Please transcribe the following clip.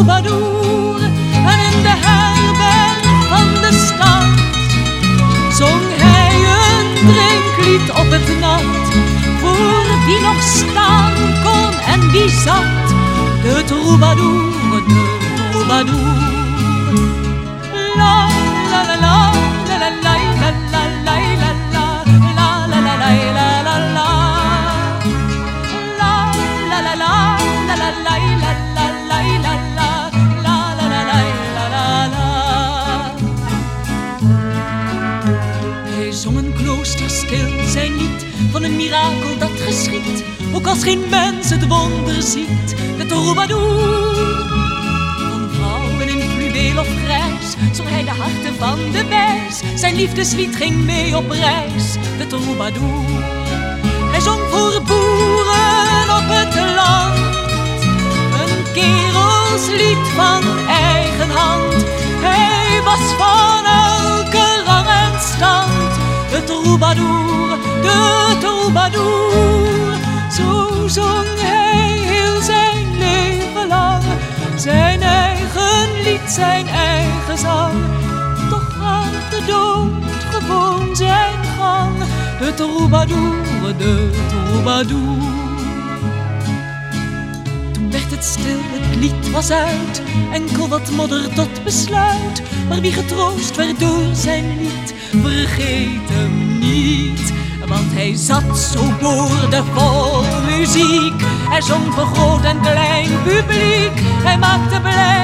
troubadour. En in de herberg van de stad zong hij een drinklied op het nat. Voor wie nog staan kon en wie zat, de troubadour, de troubadour. La Klooster stil zijn lied van een mirakel dat geschiet, ook als geen mens het wonder ziet, de troubadour. Van vrouwen in fluweel of grijs zong hij de harten van de wijs. Zijn liefdeslied ging mee op reis, de troubadour. Hij zong voor boeren op het land, een kerelslied de troubadour, de troubadour. Zo zong hij heel zijn leven lang, zijn eigen lied, zijn eigen zang. Toch gaat de dood gewoon zijn gang, de troubadour, de troubadour. Stil, het lied was uit, enkel wat modder tot besluit. Maar wie getroost werd door zijn lied, vergeet hem niet. Want hij zat zo boordevol muziek. Hij zong voor groot en klein publiek. Hij maakte blij,